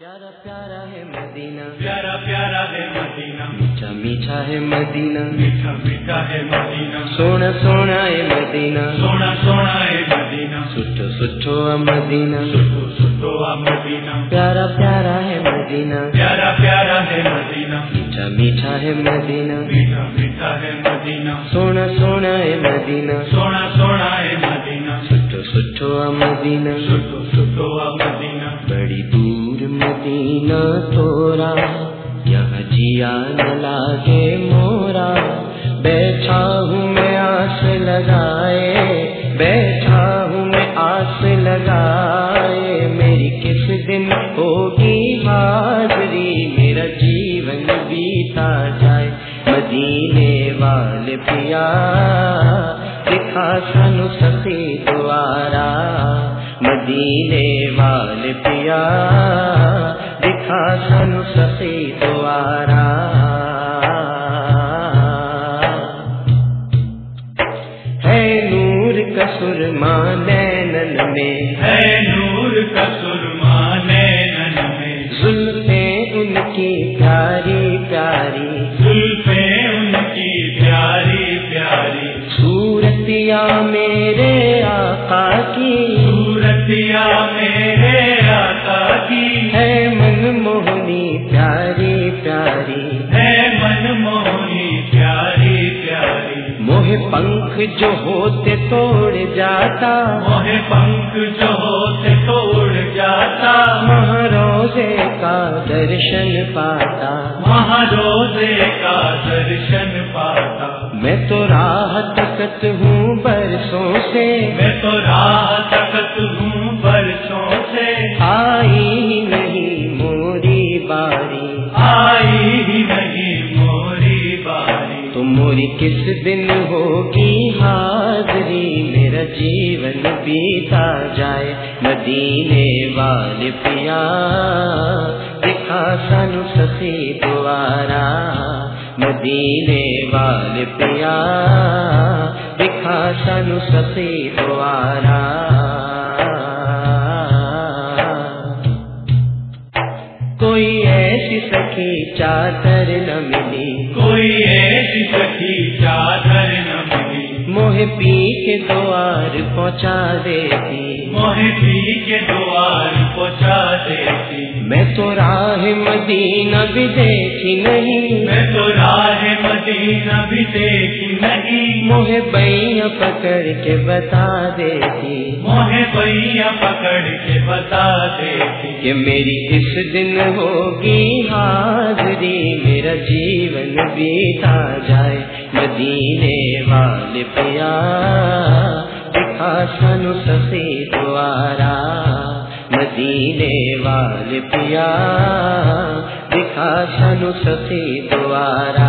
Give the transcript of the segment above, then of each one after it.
پیارا پیارا ہے مدینہ پیارا پیارا ہے مدینہ میٹھا میٹھا ہے مدینہ میٹھا میٹھا ہے مدینہ سونا سونا ہے مدینہ سونا سونا ہے مدینہ سٹھو ہے مدینہ سٹو سٹو آ مدینہ پیارا پیارا ہے مدینہ پیارا پیارا ہے مدینہ میٹھا میٹھا ہے مدینہ میٹھا میٹھا ہے مدینہ سونا سونا ہے مدینہ سونا سونا ہے مدینہ سٹھو ہے مدینہ سٹو مدینہ تورا یہاں جیا نہ لاگے مورا۔ بیٹھا ہوں میں آس لگائے۔ بیٹھا ہوں میں آس لگائے۔ میری کس دن ہوگی حاضری؟ میرا جیون بیتا جائے۔ مدینے والے پیا، دکھا سنو سخی دوارا مدینے والے پیا سنو سخی دوارا ہے نور کسر نینن میں۔ ہے نور کا سرما نینن میں۔ زلفیں ان کی پیاری پیاری۔ زلفیں ان کی پیاری پیاری۔ صورتیا میرے آقا کی۔ صورتیا میرے آقا کی۔ ہے من موہنی پیاری پیاری ہے من موہنی پیاری پیاری موہ پنکھ جو ہوتے توڑ جاتا موہ پنکھ جو ہوتے توڑ جاتا مہاروزے کا درشن پاتا وہاں روزے کا درشن پاتا میں تو راہ تکت ہوں برسوں سے میں تو راہ تکت ہوں برسوں موری کس دن ہوگی حاضری؟ میرا جیون بیتا جائے مدینے والے پیا۔ دکھا سنو سخی دوارا مدینے والے پیا۔ دکھا سنو سخی دوارا کوئی ایسی سخی چادر نہ ملی۔ کوئی ایسی سخی چادر نہ ملی۔ موہ پی کے دوار پہنچا دیتی۔ موہ پی کے دوار پہنچا دیتی۔ میں تو راہ مدینہ بھی دیکھی نہیں۔ میں تو مدینہ بھی دیکھی نہیں موہ بھیا پکڑ کے بتا دیتی۔ موہ بھیا پکڑ کے بتا دیتی۔ کہ میری اس دن ہوگی حاضری میرا جیون بیتا جائے۔ مدینے والے پیا دکھا سنو سخی دوارا مدینے والے پیا دکھا سنو سخی دوارا۔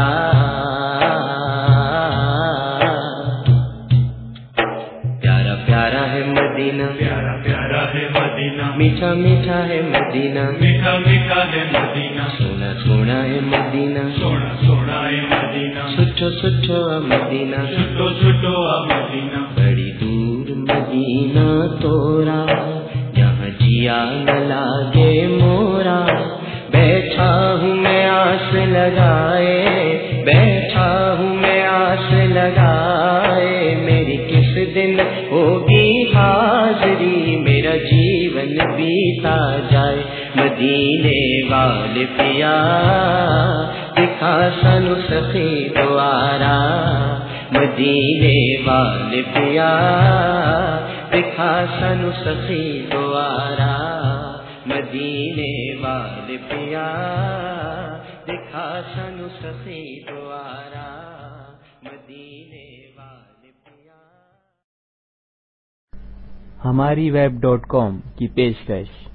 پیارا پیارا ہے مدینہ پیارا پیارا ہے مدینہ میٹھا میٹھا ہے مدینہ۔ میٹھا میٹھا ہے مدینہ سونا سونا ہے مدینہ۔ سونا سونا ہے مدینہ سٹھو ہے مدینہ۔ چھٹو آ مدینہ۔ بڑی دور مدینہ تورا۔ یہاں لاگے مورا، بیٹھا ہوں میں آس لگائے، بیٹھا ہوں میں آس لگائے، میری کس دن ہوگی حاضری؟ میرا جیون بیتا جائے، مدینے والے پیا۔ دکھا سنو سخی دوارا، مدینے والے پیا۔ دکھا سن سخی دوارا مدینے والے پیا۔ دکھا سن سخی دوارا مدینے والے پیا۔ ہماری ویب ڈاٹ کام کی پیشکش۔